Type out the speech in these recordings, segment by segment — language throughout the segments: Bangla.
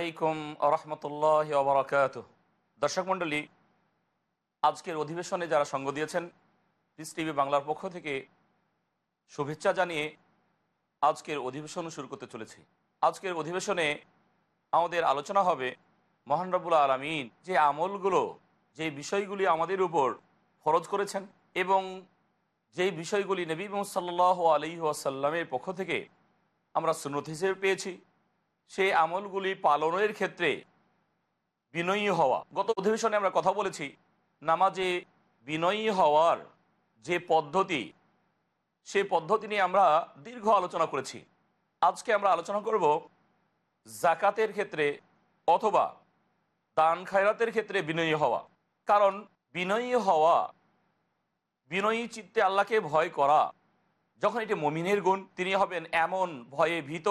আলাইকুম রহমতুল্লাহ ওবরাকাত দর্শক মণ্ডলী, আজকের অধিবেশনে যারা সঙ্গ দিয়েছেন পিস টিভি বাংলার পক্ষ থেকে শুভেচ্ছা জানিয়ে আজকের অধিবেশন শুরু করতে চলেছি। আজকের অধিবেশনে আমাদের আলোচনা হবে মহান আলমিন যে আমলগুলো, যে বিষয়গুলি আমাদের উপর ফরজ করেছেন এবং যেই বিষয়গুলি নবী মোহাম্মদ সাল্লাহ আলী আসাল্লামের পক্ষ থেকে আমরা সুনত হিসেবে পেয়েছি সেই আমলগুলি পালনের ক্ষেত্রে বিনয়ী হওয়া। গত অধিবেশনে আমরা কথা বলেছি, নামাজে বিনয়ী হওয়ার যে পদ্ধতি সেই পদ্ধতি নিয়ে আমরা দীর্ঘ আলোচনা করেছি। আজকে আমরা আলোচনা করব জাকাতের ক্ষেত্রে অথবা দান খায়রাতের ক্ষেত্রে বিনয়ী হওয়া। কারণ বিনয়ী হওয়া, বিনয়ী চিত্তে আল্লাহকে ভয় করা, যখন এটি মমিনের গুণ, তিনি হবেন এমন ভয়ে ভীত।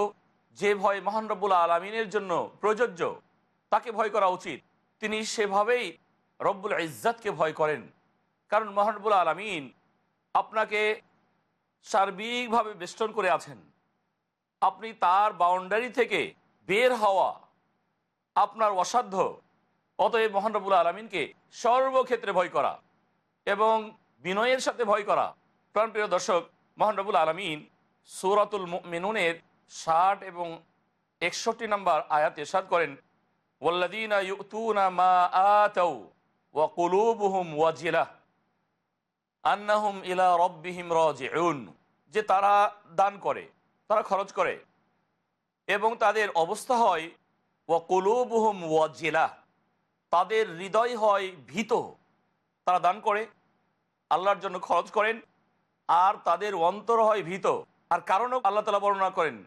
যে ভয় মহান রব্বুল আলমিনের জন্য প্রযোজ্য, তাকে ভয় করা উচিত। তিনি সেভাবেই রব্বুল ইজ্জাতকে ভয় করেন। কারণ মহান রব্বুল আলমিন আপনাকে সার্বিকভাবে বেষ্টন করে আছেন। আপনি তার বাউন্ডারি থেকে বের হওয়া আপনার অসাধ্য। অতএব মহান রব্বুল আলমিনকে সর্বক্ষেত্রে ভয় করা এবং বিনয়ের সাথে ভয় করা। প্রাণপ্রিয় দর্শক, মহান রব্বুল আলমিন সুরাতুল মেনুনের ষাট এবং একষট্টি নম্বর আয়াত এরশাদ করেন মা ওয়া আন্নাহুম ইলা যে তারা দান করে, তারা খরচ করে, এবং তাদের অবস্থা হয়, ওয়া কুলুবুহুম ওয়াজিলা তাদের হৃদয় হয় ভীত, তারা দান করে, আল্লাহর জন্য খরচ করেন, আর তাদের অন্তর হয় ভীত। আর কারণও আল্লাহ তালা বর্ণনা করেন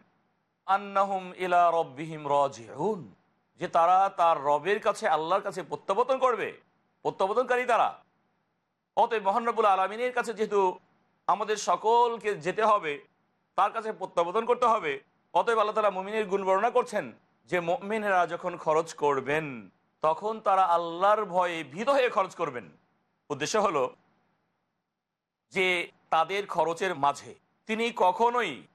আন্নাহুম ইলা রব্বিহিম রাজিউন। যে তারা তার রবের কাছে, আল্লাহর কাছে প্রত্যাবর্তন করবে। প্রত্যাবর্তনকারী তারা। অতএব মহানবুল আলমিনের কাছে যেহেতু আমাদের সকলকে যেতে হবে, তার কাছে প্রত্যাবর্তন করতে হবে, অতএব আল্লাহ তালা মমিনের গুণ বর্ণনা করছেন যে মমিনেরা যখন খরচ করবেন, তখন তারা আল্লাহর ভয়ে ভীত হয়ে খরচ করবেন। উদ্দেশ্য হলো যে তাদের খরচের মাঝে তিনি কখনোই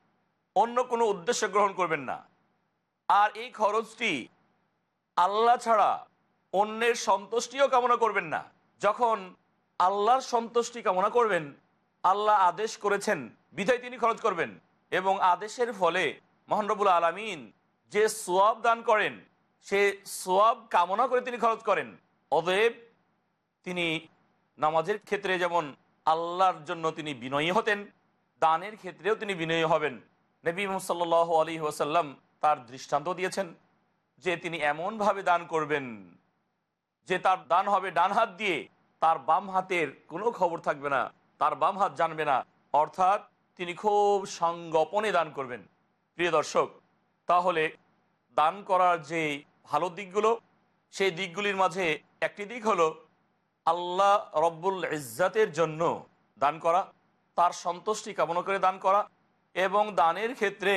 অন্য কোনো উদ্দেশ্য গ্রহণ করবেন না। আর এই খরচটি আল্লাহ ছাড়া অন্যের সন্তুষ্টিও কামনা করবেন না। যখন আল্লাহর সন্তুষ্টি কামনা করবেন, আল্লাহ আদেশ করেছেন, বিধায় তিনি খরচ করবেন এবং আদেশের ফলে মহানরবুল আলমিন যে সোয়াব দান করেন, সে সোয়াব কামনা করে তিনি খরচ করেন। অতএব তিনি নামাজের ক্ষেত্রে যেমন আল্লাহর জন্য তিনি বিনয়ী হতেন, দানের ক্ষেত্রেও তিনি বিনয়ী হবেন। নবী সাল আলী ওসাল্লাম তার দৃষ্টান্ত দিয়েছেন যে তিনি এমনভাবে দান করবেন যে তার দান হবে ডান হাত দিয়ে, তার বাম হাতের কোনো খবর থাকবে না, তার বাম হাত জানবে না। অর্থাৎ তিনি খুব সংগোপনে দান করবেন। প্রিয় দর্শক, তাহলে দান করার যে ভালো দিকগুলো, সেই দিকগুলির মাঝে একটি দিক হলো আল্লাহ রব্বুল ইজ্জাতের জন্য দান করা, তার সন্তুষ্টি কামনা করে দান করা এবং দানের ক্ষেত্রে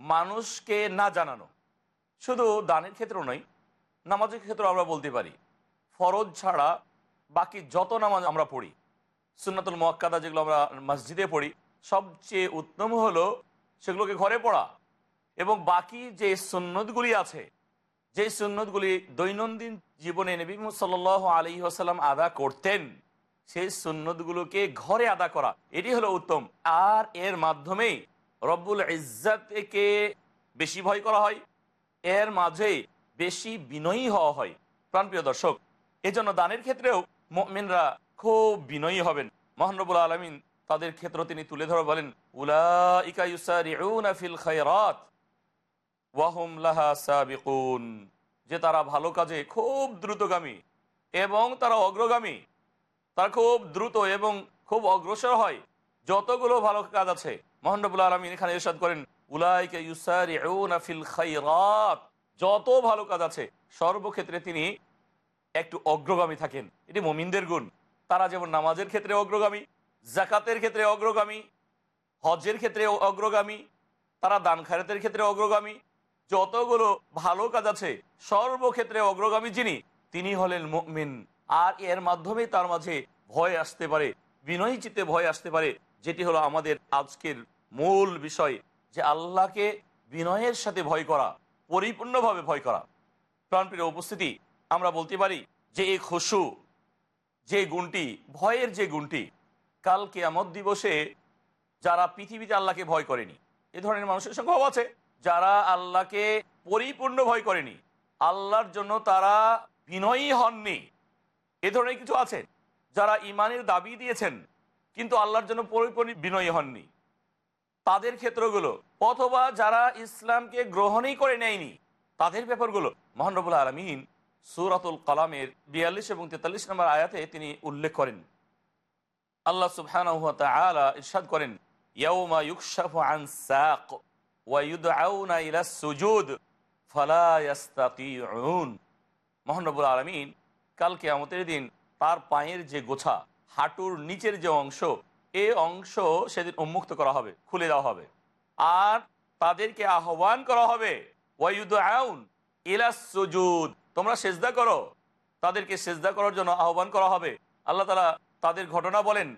মানুষকে না জানানো। শুধু দানের ক্ষেত্রেও নয়, নামাজের ক্ষেত্রেও আমরা বলতে পারি। ফরজ ছাড়া বাকি যত নামাজ আমরা পড়ি, সুন্নাতুল মোয়াক্কাদা যেগুলো আমরা মসজিদে পড়ি, সবচেয়ে উত্তম হলো সেগুলোকে ঘরে পড়া এবং বাকি যে সুন্নতগুলি আছে, যে সুন্নতগুলি দৈনন্দিন জীবনে নবী সাল আলী আসাল্লাম আদা করতেন সেই সুন্নতগুলোকে ঘরে আদা করা। এটি হলো উত্তম। আর এর মাধ্যমেই রব্বুল ইজ্জাতকে বেশি ভয় করা হয়, এর মাঝে বেশি বিনয়ী হওয়া হয়। প্রাণপ্রিয় দর্শক, এজন্য দানের ক্ষেত্রেও মিনরা খুব বিনয়ী হবেন। মহানবুল আলমিন তাদের ক্ষেত্র তিনি তুলে ধরে বলেন যে তারা ভালো কাজে খুব দ্রুতগামী এবং তারা অগ্রগামী তারা খুব দ্রুত এবং খুব অগ্রসর হয়। যতগুলো ভালো কাজ আছে। মোহাম্মবুল আলমিন এখানে ইরশাদ করেন, উলাইকে ফিল খাইরাত যত ভালো কাজ আছে, সর্বক্ষেত্রে তিনি একটু অগ্রগামী থাকেন। এটি মোমিনদের গুণ। তারা যেমন নামাজের ক্ষেত্রে অগ্রগামী জাকাতের ক্ষেত্রে অগ্রগামী হজের ক্ষেত্রে অগ্রগামী, তারা দান খায়রাতের ক্ষেত্রে অগ্রগামী, যতগুলো ভালো কাজ আছে, সর্বক্ষেত্রে অগ্রগামী যিনি, তিনি হলেন মুমিন। আর এর মাধ্যমে তার মাঝে ভয় আসতে পারে বিনয়ী চিত্তে ভয় আসতে পারে, যেটি হলো আমাদের আজকের মূল বিষয় যে আল্লাহকে বিনয়ের সাথে ভয় করা, পরিপূর্ণভাবে ভয় করা। প্রাণপ্রিয় উপস্থিতি, আমরা বলতে পারি যে এই খুশু, যে গুণটি, ভয়ের যে গুণটি, কাল কেয়ামত দিবসে যারা পৃথিবীতে আল্লাহকে ভয় করেনি, এ ধরনের মানুষের সংখ্যাও আছে, যারা আল্লাহকে পরিপূর্ণ ভয় করেনি, আল্লাহর জন্য তারা বিনয়ী হননি। এ ধরনের কিছু আছে যারা ইমানের দাবি দিয়েছেন, কিন্তু আল্লাহর জন্য পরিপূর্ণ বিনয়ী হননি। তাদের ক্ষেত্রগুলো, অথবা যারা ইসলামকে গ্রহণই করে নেয়নি, তাদের ব্যাপারগুলো মহানবুল আলমিন সুরাতুল কালামের বিয়াল্লিশ এবং তেতাল্লিশ নম্বর আয়াতে তিনি উল্লেখ করেন। আল্লাহ তাআলা ইরশাদ করেন সুজুদ মহানবুল আলামিন কাল কিয়ামতের দিন তার পায়ের যে গোছা, হাঁটুর নিচের যে অংশ, এ অংশ সেদিন উন্মুক্ত করা হবে, খুলে দেওয়া হবে। আর তাদেরকে আহ্বান করা হবে তোমরা সেজদা করো। তাদেরকে সেজদা করার জন্য আহ্বান করা হবে। আল্লাহ তালা তাদের ঘটনা বলেন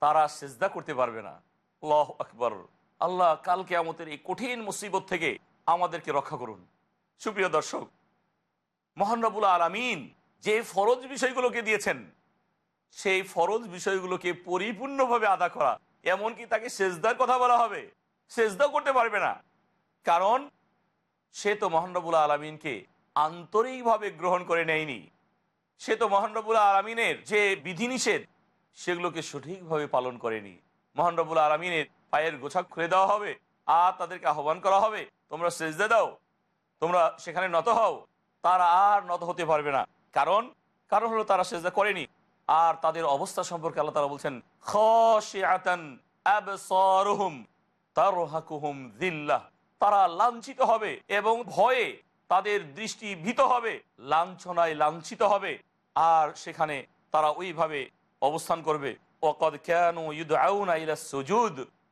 তারা সেজদা করতে পারবে না। আল্লাহ আকবর। আল্লাহ কালকে আমাদের এই কঠিন মুসিবত থেকে আমাদেরকে রক্ষা করুন। সুপ্রিয় দর্শক মহানবুল আলমিন যে ফরজ বিষয়গুলোকে দিয়েছেন, সেই ফরজ বিষয়গুলোকে পরিপূর্ণভাবে আদা করা, এমনকি তাকে সেজদার কথা বলা হবে সেজদা করতে পারবে না। কারণ সে তো মহানবুল আলমিনকে আন্তরিকভাবে গ্রহণ করে নেয়নি। সে তো মহানবুল আলমিনের যে বিধিনিষেধ, সেগুলোকে সঠিকভাবে পালন করেনি। মহানবুল আলমিনের পায়ের গোছা খুলে দেওয়া হবে, আর তাদেরকে আহ্বান করা হবে, তোমরা সেজদে দাও, তোমরা সেখানে নত হও তারা আর নত হতে পারবে না। কারণ? কারণ হলো তারা সেজদা করেনি। আর তাদের অবস্থা সম্পর্কে আল্লাহ তারা বলছেন তারা লাঞ্ছিত হবে এবং ভয়ে তাদের দৃষ্টি ভীত হবে, লাঞ্ছনায় লাঞ্ছিত হবে। আর সেখানে তারা ওইভাবে অবস্থান করবে ওকদ কেন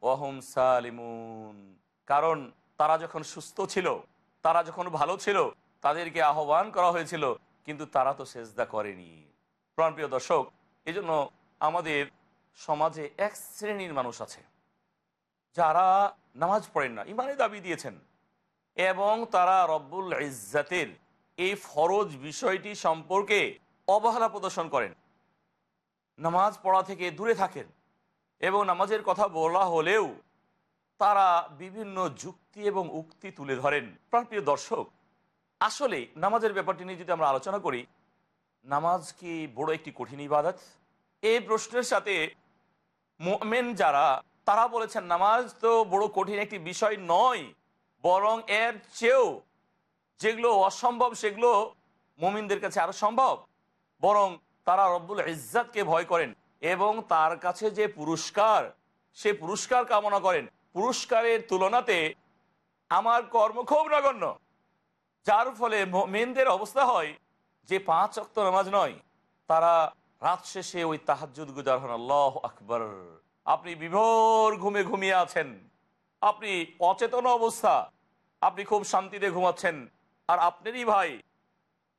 ওহম সালিমুন। কারণ তারা যখন সুস্থ ছিল, তারা যখন ভালো ছিল তাদেরকে আহ্বান করা হয়েছিল, কিন্তু তারা তো সেজদা করেনি। প্রাণপ্রিয় দর্শক এই জন্য আমাদের সমাজে এক শ্রেণির মানুষ আছে, যারা নামাজ পড়েন না ইমানে দাবি দিয়েছেন, এবং তারা রব্বুল ইজ্জাতের এই ফরজ বিষয়টি সম্পর্কে অবহেলা প্রদর্শন করেন। নামাজ পড়া থেকে দূরে থাকেন, এবং নামাজের কথা বলা হলেও তারা বিভিন্ন যুক্তি এবং উক্তি তুলে ধরেন। প্রাণপ্রিয় দর্শক আসলে নামাজের ব্যাপারটি নিয়ে যদি আমরা আলোচনা করি, নামাজ কি বড় একটি কঠিন ইবাদত? এই প্রশ্নের সাথে মোমেন যারা, তারা বলেছেন নামাজ তো বড় কঠিন একটি বিষয় নয়, বরং এর চেয়েও যেগুলো অসম্ভব, সেগুলো মোমিনদের কাছে আরও সম্ভব। বরং তারা রব্বুল ইজ্জাতকে ভয় করেন এবং তার কাছে যে পুরস্কার, সে পুরস্কার কামনা করেন। পুরস্কারের তুলনাতে আমার কর্ম খুব নগণ্য। যার ফলে মেনদের অবস্থা হয় যে পাঁচ অক্ত নামাজ নয়, তারা রাত শেষে ওই তাহাজুদ গুজার হন। আল্লাহ আকবর। আপনি বিভোর ঘুমে ঘুমিয়ে আছেন। আপনি অচেতন অবস্থা। আপনি খুব শান্তিতে ঘুমাচ্ছেন। আর আপনারই ভাই,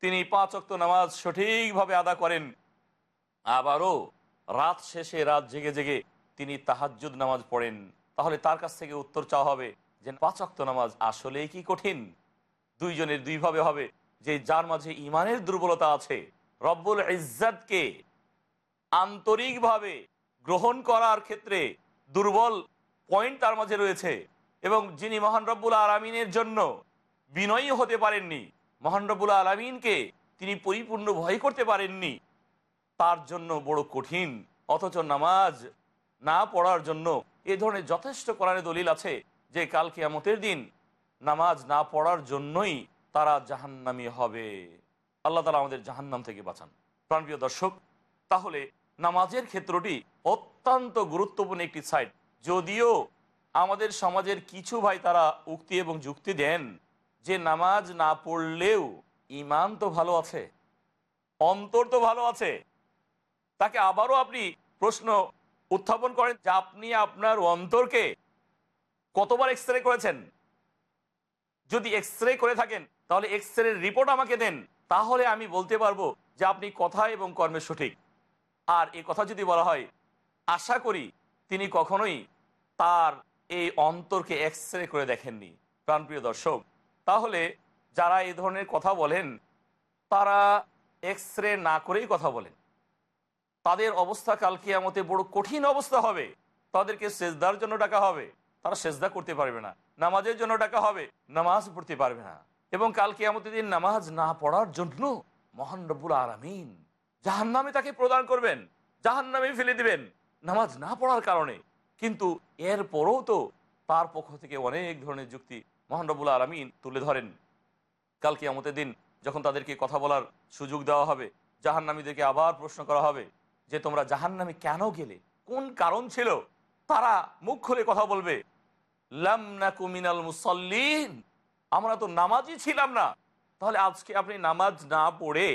তিনি পাঁচ অক্ত নামাজ সঠিকভাবে আদা করেন। আবারও রাত শেষে রাত জেগে জেগে তিনি তাহাজুদ নামাজ পড়েন। তাহলে তার কাছ থেকে উত্তর চাওয়া হবে যে পাঁচ অক্ত নামাজ আসলেই কি কঠিন? দুইজনের দুইভাবে হবে। যে যার মাঝে ইমানের দুর্বলতা আছে, রব্বুল ইজ্জাতকে আন্তরিকভাবে গ্রহণ করার ক্ষেত্রে দুর্বল পয়েন্ট তার মাঝে রয়েছে এবং যিনি মহান রব্বুল আলমিনের জন্য বিনয়ী হতে পারেননি, মহান রব্বুল আলমিনকে তিনি পরিপূর্ণ ভয় করতে পারেননি, তার জন্য বড় কঠিন। অথচ নামাজ না পড়ার জন্য এ ধরনের যথেষ্ট কোরআনে দলিল আছে যে কাল কিয়ামতের দিন নামাজ না পড়ার জন্যই তারা জাহান্নামি হবে। আল্লাহ তালা আমাদের জাহান্নাম থেকে বাঁচান। প্রাণপ্রিয় দর্শক, তাহলে নামাজের ক্ষেত্রটি অত্যন্ত গুরুত্বপূর্ণ একটি সাইড যদিও আমাদের সমাজের কিছু ভাই তারা উক্তি এবং যুক্তি দেন যে নামাজ না পড়লেও ইমান তো ভালো আছে, অন্তর তো ভালো আছে। তাকে আবারও আপনি প্রশ্ন উত্থাপন করেন যে আপনি আপনার অন্তরকে কতবার এক্স করেছেন? যদি এক্স রে করে থাকেন, তাহলে এক্স রে রিপোর্ট আমাকে দেন। তাহলে আমি বলতে পারব যে আপনি কথা এবং কর্মে সঠিক। আর এই কথা যদি বলা হয়, আশা করি তিনি কখনোই তার এই অন্তরকে এক্স রে করে দেখেননি, প্রাণপ্রিয় দর্শক। তাহলে যারা এই ধরনের কথা বলেন, তারা এক্স রে না করেই কথা বলেন। তাদের অবস্থা কালকে আমাতে বড় কঠিন অবস্থা হবে। তাদেরকে সেজদার জন্য ডাকা হবে। তারা সেজদা করতে পারবে না, নামাজের জন্য ডাকা হবে, নামাজ পড়তে পারবে না। এবং কালকে আমাদের দিন নামাজ না পড়ার জন্য মহান রব্বুল আরামিন জাহান নামে তাকে প্রদান করবেন জাহান নামে ফেলে দিবেন নামাজ না পড়ার কারণে। কিন্তু এর পরেও তো তার পক্ষ থেকে অনেক ধরনের যুক্তি মহান রব্বুল আলমিন তুলে ধরেন। কালকে আমাদের দিন যখন তাদেরকে কথা বলার সুযোগ দেওয়া হবে, জাহান্নামীদেরকে আবার প্রশ্ন করা হবে যে, তোমরা জাহান্নামে কেন গেলে? কোন কারণ ছিল? তারা মুখ খুলে কথা বলবে। মুসল্লিন। আমরা তো নামাজই ছিলাম না। তাহলে আজকে আপনি নামাজ না পড়ে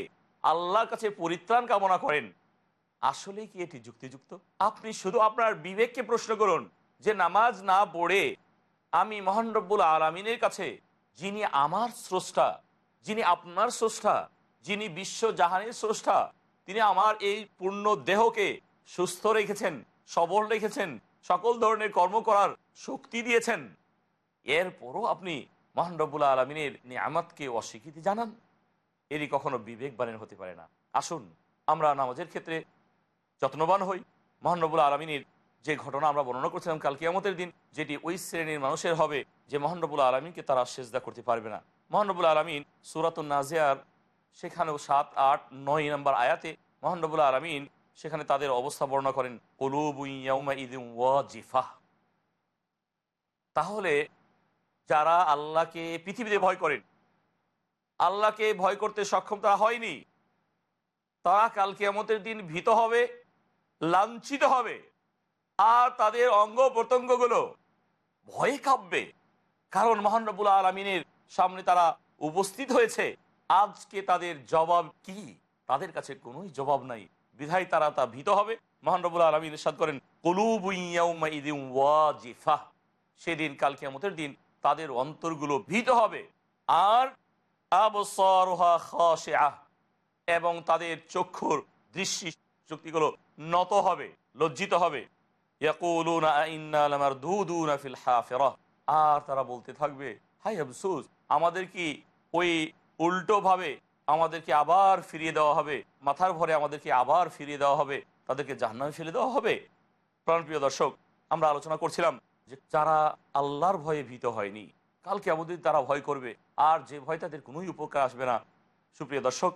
আল্লাহর কাছে পরিত্রাণ কামনা করেন। আসলে কি এটি যুক্তিযুক্ত? আপনি শুধু আপনার বিবেককে প্রশ্ন করুন যে নামাজ না পড়ে আমি মহান রব্বুল আলমিনের কাছে, যিনি আমার স্রষ্টা, যিনি আপনার স্রষ্টা, যিনি বিশ্ব জাহানের স্রষ্টা, তিনি আমার এই পূর্ণ দেহকে সুস্থ রেখেছেন, সবল রেখেছেন সকল ধরনের কর্ম করার শক্তি দিয়েছেন। এরপরও আপনি মহান রব্বুল আলমিনের নিয়ামতকে অস্বীকৃতি জানান? এরই কখনো বিবেকবানের হতে পারে না। আসুন, আমরা নামাজের ক্ষেত্রে যত্নবান হই। মহানবুল আলমিনীর যে ঘটনা আমরা বর্ণনা করছিলাম কাল কিয়ামতের দিন, যেটি ওই শ্রেণির মানুষের হবে, যে মহানবুল আলমিনকে তারা সেজদা করতে পারবে না। মহানবুল আলমিন সুরাতুল নাজিয়ার, সেখানেও সাত, আট, নয় নম্বর আয়াতে মহানবুল আলমিন সেখানে তাদের অবস্থা বর্ণনা করেন তাহলে যারা আল্লাহকে, পৃথিবীতে ভয় করেন, আল্লাহকে ভয় করতে সক্ষম তারা হয়নি। তারা কাল কিয়ামতের দিন ভীত হবে, লাঞ্ছিত হবে। আর তাদের অঙ্গ প্রত্যঙ্গগুলো ভয়ে কাঁপবে। কারণ মহানবুল আলমিনের সামনে তারা উপস্থিত হয়েছে। আজকে তাদের জবাব কি? তাদের কাছে কোনোই জবাব নাই। বিধায় তারা তা ভীত হবে। মহানবুল আলমিন সাদ করেন কলুবুইফা সেদিন কাল কিয়ামতের দিন তাদের অন্তরগুলো ভীত হবে। আর এবং তাদের চক্ষুর দৃষ্টি শক্তিগুলো নত হবে, লজ্জিত হবে। আর তারা বলতে থাকবে হাই আফসুস, আমাদের কি ওই উল্টো ভাবে আমাদেরকে আবার ফিরিয়ে দেওয়া হবে। মাথার ভরে আমাদেরকে আবার ফিরিয়ে দেওয়া হবে। তাদেরকে জাহান্নামে ফেলে দেওয়া হবে। প্রাণপ্রিয় দর্শক, আমরা আলোচনা করছিলাম যে যারা আল্লাহর ভয়ে ভীত হয়নি কালকে আমাদের তারা ভয় করবে। আর যে ভয় তাদের কোনোই উপকার আসবে না। সুপ্রিয় দর্শক,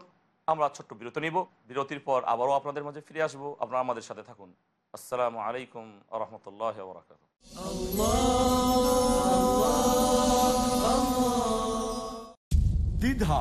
আমরা ছোট্ট বিরত নিব। বিরতির পর আবারও আপনাদের মাঝে ফিরে আসব। আপনারা আমাদের সাথে থাকুন। আসসালামু আলাইকুম রহমতুল্লাহ দ্বিধা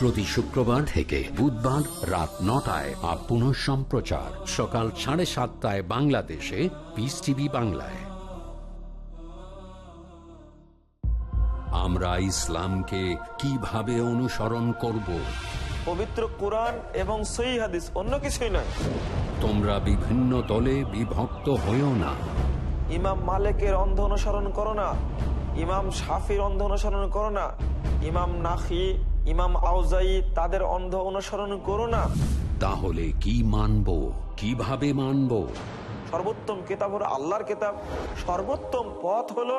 প্রতি শুক্রবার থেকে বুধবার রাত নটায় আর পুনঃ সম্প্রচার। সকাল সাড়ে সাতটায় বাংলাদেশে পিস টিভি বাংলায়। আমরা ইসলামকে কীভাবে অনুসরণ করব? পবিত্র কোরআন এবং সই হাদিস অন্য কিছুই নয়। তোমরা বিভিন্ন দলে বিভক্ত হইও না। ইমাম মালিকের অন্ধ অনুসরণ করো না। ইমাম শাফির অন্ধ অনুসরণ করো না। ইমাম নাখি ইমাম আউজাই তাদের অন্ধ অনুসরণ করো না। তাহলে কি মানব? কীভাবে মানব? সর্বোত্তম কেতাব হলো আল্লাহর কেতাব। সর্বোত্তম পথ হলো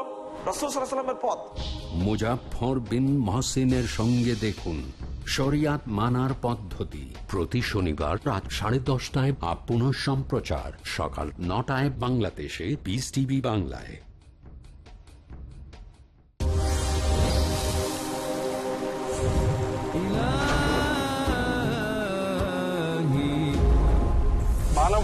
রসুল সাল্লামের পথ। মুজাফর বিন মহসিনের সঙ্গে দেখুন শরিয়াত মানার পদ্ধতি। প্রতি শনিবার রাত সাড়ে দশটায় পুনঃ সম্প্রচার সকাল নটায় বাংলাদেশে পিস টিভি বাংলায়।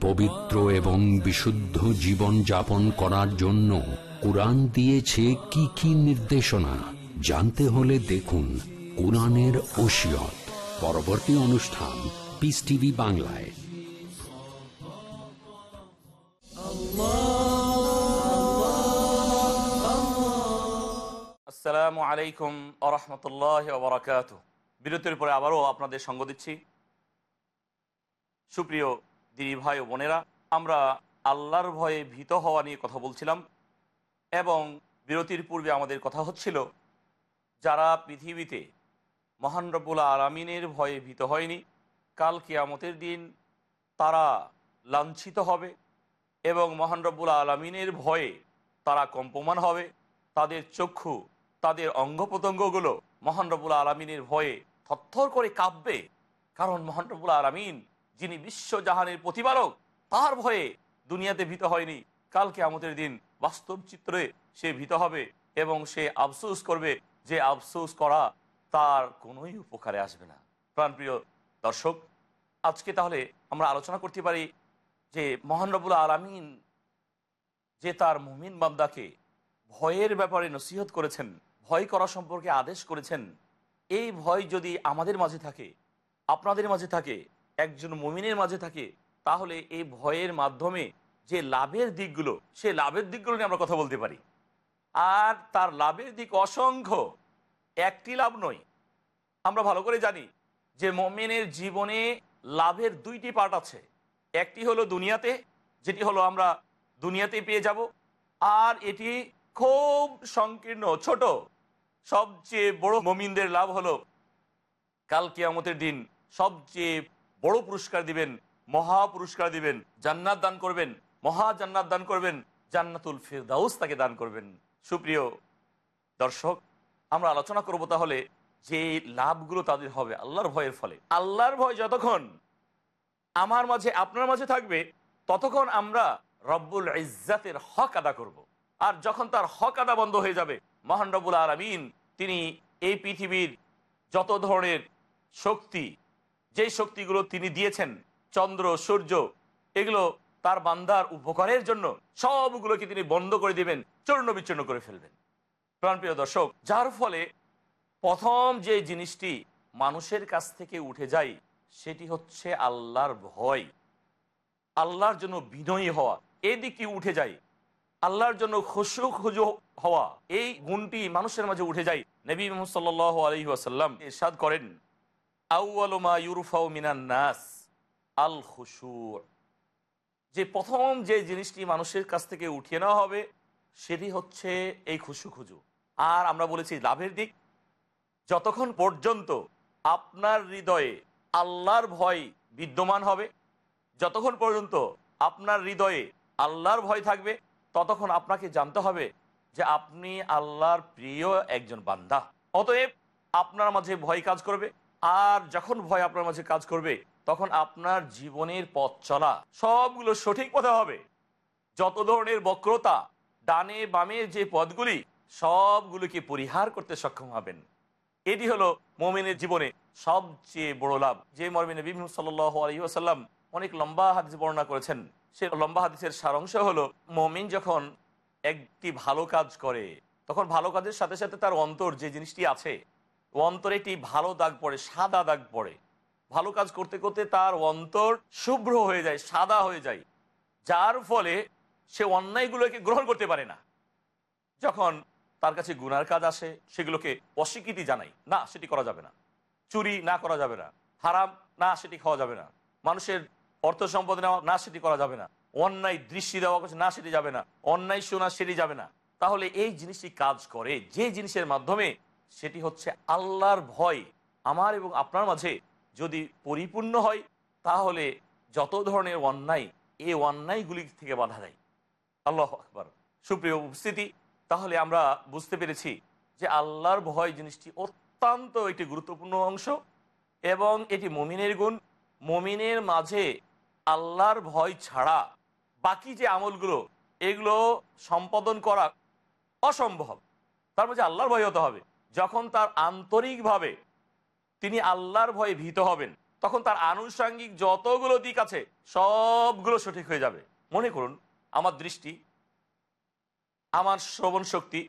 পবিত্র এবং বিশুদ্ধ জীবন যাপন করার জন্য কোরআন দিয়েছে কি কি নির্দেশনা? জানতে হলে দেখুন কোরআনের ওসিয়ত। পরবর্তী অনুষ্ঠান পিস টিভি বাংলায়। আসসালামু আলাইকুম আরহামতুল্লাহ ওবরাকাত বিরতির পরে আবারও আপনাদের সঙ্গ দিচ্ছি। সুপ্রিয় দিদি ভাই ও বোনেরা, আমরা আল্লাহর ভয়ে ভীত হওয়া নিয়ে কথা বলছিলাম এবং বিরতির পূর্বে আমাদের কথা হচ্ছিল, যারা পৃথিবীতে মহান রব্বুল আলমিনের ভয়ে ভীত হয়নি, কাল কেয়ামতের দিন তারা লাঞ্ছিত হবে এবং মহান রব্বুল আলমিনের ভয়ে তারা কম্পমান হবে। তাদের চক্ষু, তাদের অঙ্গ প্রত্যঙ্গগুলো মহান আলমিনের ভয়ে থরথর করে কাঁপবে, কারণ মহান রব্বুল আলমিন যিনি বিশ্বজাহানের প্রতিপালক তার ভয়ে দুনিয়াতে ভীত হয়নি। কালকে আমাদের দিন বাস্তব চিত্রে সে ভীত হবে এবং সে আফসোস করবে যে আফসোস করা তার কোনোই উপকারে আসবে না। প্রাণপ্রিয় দর্শক, আজকে তাহলে আমরা আলোচনা করতে পারি যে মহান রব্বুল আলমিন যে তার মুমিন বান্দাকে ভয়ের ব্যাপারে নসিহত করেছেন, ভয় করা সম্পর্কে আদেশ করেছেন, এই ভয় যদি আমাদের মাঝে থাকে, আপনাদের মাঝে থাকে একজন মুমিনের মাঝে থাকে, তাহলে এই ভয়ের মাধ্যমে যে লাভের দিকগুলো, সে লাভের দিকগুলো নিয়ে আমরা কথা বলতে পারি। আর তার লাভের দিক অসংখ্য, একটি লাভ নয়। আমরা ভালো করে জানি যে মমিনের জীবনে লাভের দুইটি পার্ট আছে। একটি হলো দুনিয়াতে, যেটি হলো আমরা দুনিয়াতে পেয়ে যাব, আর এটি খুব সংকীর্ণ, ছোট। সবচেয়ে বড় মমিনদের লাভ হলো কাল কিয়ামতের দিন সবচেয়ে বড় পুরস্কার দিবেন, মহা পুরস্কার দিবেন, জান্নাত দান করবেন, মহা জান্নাত দান করবেন, জান্নাতুল ফেরদাউস তাকে দান করবেন সুপ্রিয় দর্শক, আমরা আলোচনা করব তাহলে যে লাভগুলো তাদের হবে আল্লাহর ভয়ের ফলে আল্লাহর ভয় যতক্ষণ আমার মাঝে, আপনার মাঝে থাকবে, ততক্ষণ আমরা রব্বুল ইজ্জাতের হক আদা করব। আর যখন তার হক আদা বন্ধ হয়ে যাবে, মহান রব্বুল আলমিন, তিনি এই পৃথিবীর যত ধরনের শক্তি যেই শক্তিগুলো তিনি দিয়েছেন, চন্দ্র, সূর্য, এগুলো তার বান্দার উপকারের জন্য সবগুলোকে তিনি বন্ধ করে দিবেন, চূর্ণ বিচ্ছিন্ন করে ফেলবেন। প্রাণপ্রিয় দর্শক, যার ফলে প্রথম যে জিনিসটি মানুষের কাছ থেকে উঠে যায়, সেটি হচ্ছে আল্লাহর ভয়। আল্লাহর জন্য বিনয়ী হওয়া এই দিকটি উঠে যায়। আল্লাহর জন্য খুশু খুজু হওয়া, এই গুণটি মানুষের মাঝে উঠে যায়। নবী মোহাম্মদ সাল্লাহ আসাল্লাম ইরশাদ করেন আউআলমা ইউরুফাউ মিনান নাস, আল খুশু। যে প্রথম যে জিনিসটি মানুষের কাছ থেকে উঠিয়ে নেওয়া হবে, সেটি হচ্ছে এই খুশু খুজু। আর আমরা বলেছি লাভের দিক। যতক্ষণ পর্যন্ত আপনার হৃদয়ে আল্লাহর ভয় বিদ্যমান হবে, যতক্ষণ পর্যন্ত আপনার হৃদয়ে আল্লাহর ভয় থাকবে, ততক্ষণ আপনাকে জানতে হবে যে আপনি আল্লাহর প্রিয় একজন বান্দা। অতএব আপনার মাঝে ভয় কাজ করবে আর যখন ভয় আপনার মাঝে কাজ করবে, তখন আপনার জীবনের পথ চলা সবগুলো সঠিক পথে হবে। যত ধরনের বক্রতা, ডানে বামে যে পথগুলি, সবগুলোকে পরিহার করতে সক্ষম হবেন। এটি হলো মোমিনের জীবনে সবচেয়ে বড় লাভ। যে মর্মে নবী সাল আলী অনেক লম্বা হাদিস বর্ণনা করেছেন। সে লম্বা হাদিসের সারাংশ হলো, মমিন যখন একটি ভালো কাজ করে, তখন ভালো কাজের সাথে সাথে তার অন্তর যে জিনিসটি আছে অন্তরে একটি ভালো দাগ পড়ে, সাদা দাগ পড়ে। ভালো কাজ করতে করতে তার অন্তর শুভ্র হয়ে যায়, সাদা হয়ে যায়। যার ফলে সে অন্যায়গুলোকে গ্রহণ করতে পারে না। যখন তার কাছে গুনার কাজ আসে, সেগুলোকে অস্বীকৃতি জানাই, না, সেটি করা যাবে না। চুরি না করা যাবে না। হারাম, না, সেটি খাওয়া যাবে না। মানুষের অর্থ সম্পদ নেওয়া, না, সেটি করা যাবে না। অন্যায় দৃষ্টি দেওয়া, না, সেটি যাবে না। অন্যায় শোনা, সেটি যাবে না। তাহলে এই জিনিসটি কাজ করে। যে জিনিসের মাধ্যমে সেটি হচ্ছে আল্লাহর ভয় আমার এবং আপনার মাঝে যদি পরিপূর্ণ হয়, তাহলে যত ধরনের অন্যায়, এই অন্যায়গুলি থেকে বাধা দেয়। আল্লাহ আকবর। সুপ্রিয় উপস্থিতি, তাহলে আমরা বুঝতে পেরেছি যে আল্লাহর ভয় জিনিসটি অত্যন্ত একটি গুরুত্বপূর্ণ অংশ এবং এটি মমিনের গুণ। মমিনের মাঝে আল্লাহর ভয় ছাড়া বাকি যে আমলগুলো, এগুলো সম্পাদন করা অসম্ভব। তার মাঝে আল্লাহর ভয় হতে হবে। যখন তার আন্তরিকভাবে তিনি আল্লাহর ভয়ে ভীত হবেন, তখন তার আনুষাঙ্গিক যতগুলো দিক আছে, সবগুলো সঠিক হয়ে যাবে। মনে করুন, আমার দৃষ্টি, আমার শ্রবণ শক্তি,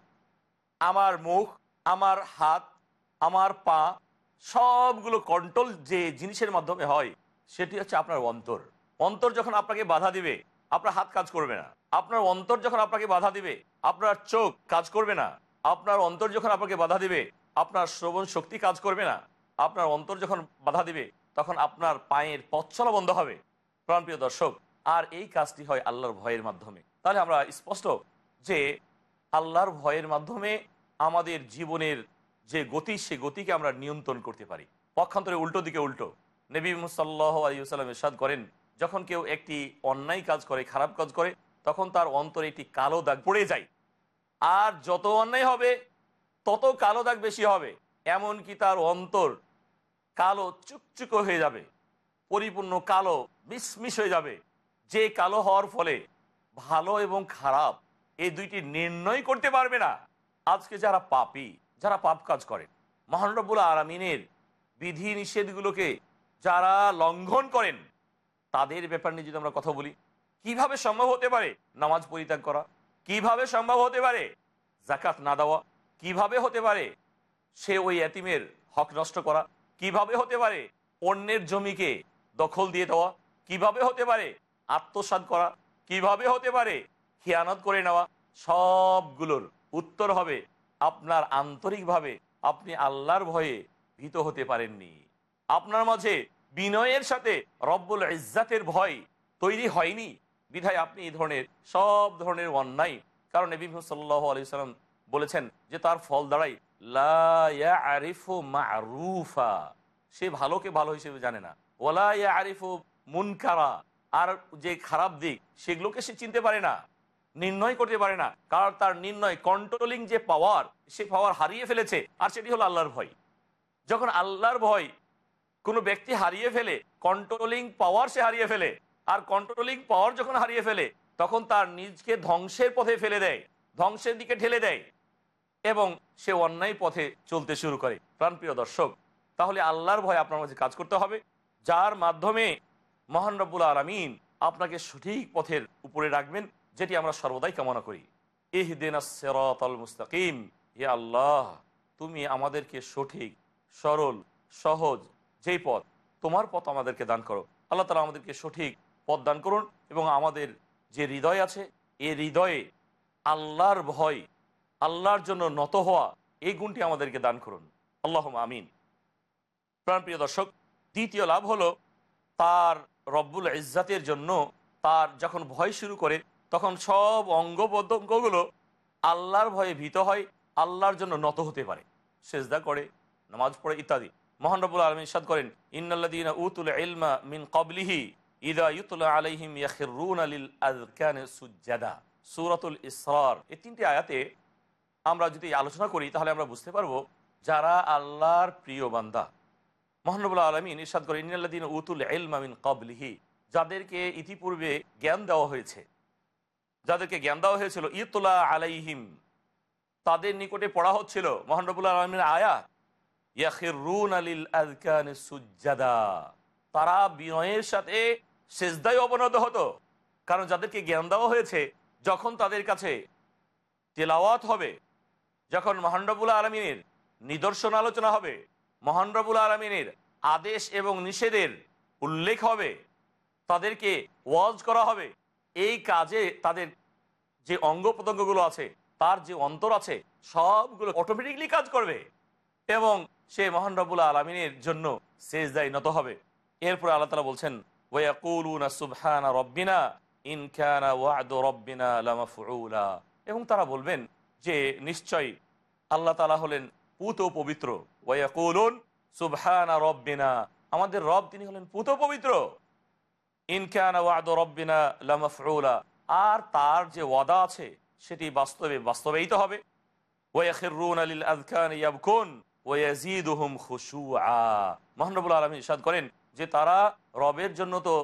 আমার মুখ, আমার হাত, আমার পা, সবগুলো কন্ট্রোল যে জিনিসের মাধ্যমে হয়, সেটি হচ্ছে আপনার অন্তর। অন্তর যখন আপনাকে বাধা দিবে, আপনার হাত কাজ করবে না। আপনার অন্তর যখন আপনাকে বাধা দিবে, আপনার চোখ কাজ করবে না। আপনার অন্তর যখন আপনাকে বাধা দিবে, আপনার শ্রবণ শক্তি কাজ করবে না। আপনার অন্তর যখন বাধা দিবে, তখন আপনার পায়ের পথ চলা বন্ধ হবে। প্রাণপ্রিয় দর্শক, আর এই কাজটি হয় আল্লাহর ভয়ের মাধ্যমে। তাহলে আমরা স্পষ্ট যে আল্লাহর ভয়ের মাধ্যমে আমাদের জীবনের যে গতি, সে গতিকে আমরা নিয়ন্ত্রণ করতে পারি। পক্ষান্তরে উল্টো দিকে উল্টো। নবী মুসাল্লাহ আলিয়াল্লাম ইরশাদ করেন, যখন কেউ একটি অন্যায় কাজ করে, খারাপ কাজ করে, তখন তার অন্তরে একটি কালো দাগ পড়ে যায়। আর যত অন্যায় হবে, তত কালো দাগ বেশি হবে। এমনকি তার অন্তর কালো চুকচুকো হয়ে যাবে। পরিপূর্ণ কালো মিসমিস হয়ে যাবে। যে কালো হওয়ার ফলে ভালো এবং খারাপ এই দুইটি নির্ণয় করতে পারবে না। আজকে যারা পাপী, যারা পাপ কাজ করে মহানরবুল আরামিনের বিধি নিষেধগুলোকে যারা লঙ্ঘন করেন, তাদের ব্যাপার নিয়ে যদি আমরা কথা বলি, কীভাবে সম্ভব হতে পারে নামাজ পরিত্যাগ করা? কীভাবে সম্ভব হতে পারে? জাকাত না দেওয়া কীভাবে হতে পারে? সে ওই এতিমের হক নষ্ট করা কীভাবে হতে পারে? অন্যের জমিকে দখল দিয়ে দেওয়া কীভাবে হতে পারে? আত্মসাত করা কীভাবে হতে পারে? খেয়ানত করে নেওয়া সবগুলোর উত্তর হবে আপনার আন্তরিকভাবে। আপনি আল্লাহর ভয়ে ভীত হতে পারেননি। আপনার মাঝে বিনয়ের সাথে রব্বুল ইজ্জাতের ভয় তৈরি হয়নি। বিধায় আপনি এই ধরনের, সব ধরনের অন্যায়, কারণ নবী সাল্লাহ আলি সাল্লাম বলেছেন যে তার ফল দাঁড়াই মারুফা, সে ভালোকে ভালো হিসেবে জানে না। ওলা ইয়া আরিফু মুনকারা, আর যে খারাপ দিক, সেগুলোকে সে চিনতে পারে না, নির্ণয় করতে পারে না, কারণ তার নির্ণয় কন্ট্রোলিং যে পাওয়ার সে পাওয়ার হারিয়ে ফেলেছে, আর সেটি হলো আল্লাহর ভয়। যখন আল্লাহর ভয় কোনো ব্যক্তি হারিয়ে ফেলে কন্ট্রোলিং পাওয়ার সে হারিয়ে ফেলে আর কন্ট্রোলিং পাওয়ার যখন হারিয়ে ফেলে, তখন তার নিজকে ধ্বংসের পথে ফেলে দেয়, ধ্বংসের দিকে ঠেলে দেয় এবং সে অন্যায় পথে চলতে শুরু করে। প্রাণপ্রিয় দর্শক, তাহলে আল্লাহর ভয় আপনার মাঝে কাজ করতে হবে, যার মাধ্যমে মহান রব্বুল আলমিন আপনাকে সঠিক পথের উপরে রাখবেন, যেটি আমরা সর্বদাই কামনা করি। ইহদিন মুস্তাকিম হে আল্লাহ, তুমি আমাদেরকে সঠিক, সরল, সহজ যেই পথ, তোমার পথ আমাদেরকে দান করো। আল্লাহ তালা আমাদেরকে সঠিক পথ দান করুন এবং আমাদের যে হৃদয় আছে, এ হৃদয়ে আল্লাহর ভয়, আল্লাহর জন্য নত হওয়া, এই গুণটি আমাদেরকে দান করুন। আল্লাহ আমিন। প্রাণপ্রিয় দর্শক, দ্বিতীয় লাভ হলো তার রব্বুল ইজ্জাতের জন্য তার যখন ভয় শুরু করে, তখন সব অঙ্গ প্রত্যঙ্গগুলো আল্লাহর ভয়ে ভীত হয়, আল্লাহর জন্য নত হতে পারে। সেজদা করে, নামাজ পড়ে ইত্যাদি। মোহান রবুল আলম ইসাদ করেন ইন্নাল্লাদিন উতুল ইলমা মিন কবলিহি আলিল তিনটি আয়াতে আমরা যদি আলোচনা করি, তাহলে আমরা বুঝতে পারব যারা আল্লাহর প্রিয় বান্দা। মহানবুল্লাহ আলমিন ইসাদ করে ইন্নাল্লাদিন উতুল ইলমা মিন কবলিহি যাদেরকে ইতিপূর্বে জ্ঞান দেওয়া হয়েছে। যাদেরকে জ্ঞান দেওয়া হয়েছিল ইতুল্লাহ আলাইহিম তাদের নিকটে পড়া হচ্ছিল মহানবুল্লাহ আলমিনের আয়াত ইয়াখিরুন আলিল আযকানি সুজ্জাদা তারা বিনয়ের সাথে সেজদায় অবনত হতো। কারণ যাদেরকে জ্ঞান দেওয়া হয়েছে, যখন তাদের কাছে তেলাওয়াত হবে, যখন মহানরবুল আলমিনের নিদর্শন আলোচনা হবে মহানরবুল আলমিনের আদেশ এবং নিষেধের উল্লেখ হবে, তাদেরকে ওয়াজ করা হবে, এই কাজে তাদের যে অঙ্গ প্রত্যঙ্গগুলো আছে, তার যে অন্তর আছে, সবগুলো অটোমেটিকলি কাজ করবে এবং সে মহান রবুল্লা আলমিনের জন্য সেজদাই নত হবে। এরপরে আল্লাহ তালা বলছেন ওয়াকুলুনা সুবহানা রব্বিনা ইনকানা ওয়াদু রব্বিনা লামাফউলা এবং তারা বলবেন যে, নিশ্চয়ই আল্লাহ তালা হলেন পুত পবিত্র। ওয়াকুলুন সুবহানা রব্বিনা আমাদের রব তিনি হলেন পুত পবিত্র। ইনকানা ওয়াদু রব্বিনা লামাফউলা আর তার যে ওয়াদা আছে, সেটি বাস্তবে বাস্তবায়িত হবে। ওয়াখিরুন আলিল আযকান ইয়াবকুন ওয়াজিদুহুম খুশুআ মহানবুল আলমী ইরশাদ করেন যে, তারা রবের জন্য তো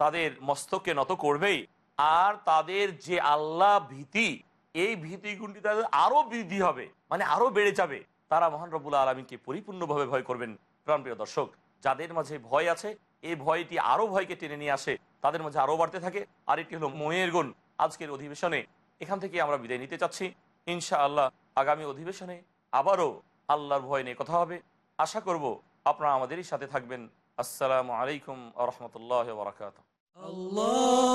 তাদের মস্তককে নত করবেই। আর তাদের যে আল্লাহ ভীতি, এই ভীতি গুণটি তাদের আরও বৃদ্ধি হবে মানে আরও বেড়ে যাবে। তারা মহান রবুল্লা আলমীকে পরিপূর্ণভাবে ভয় করবেন। প্রাণপ্রিয় দর্শক, যাদের মাঝে ভয় আছে, এই ভয়টি আরও ভয়কে টেনে নিয়ে আসে, তাদের মাঝে আরও বাড়তে থাকে। আর এটি হলো মনের গুণ। আজকের অধিবেশনে এখান থেকে আমরা বিদায় নিতে চাচ্ছি। ইনশা আল্লাহ আগামী অধিবেশনে আবারও আল্লাহর ভয় নিয়ে কথা হবে। আশা করব আপনারা আমাদেরই সাথে থাকবেন। আসসালামু আলাইকুম আ রহমতুল্লাহ বরাকাত ইমান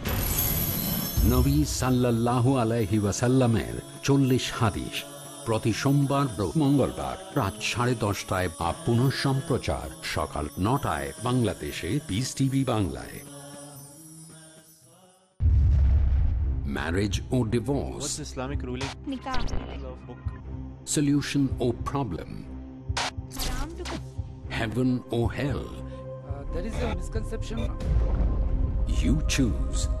নবী সাল্লাল্লাহু আলাইহি ওয়াসাল্লামের চল্লিশ হাদিস। প্রতি সোমবার মঙ্গলবার রাত সাড়ে দশটায় বা পুনঃ সম্প্রচার সকাল নটায় বাংলাদেশে পিস টিভি বাংলায়। Marriage O divorce Islamic ruling? solution or problem heaven or hell there is a misconception. you choose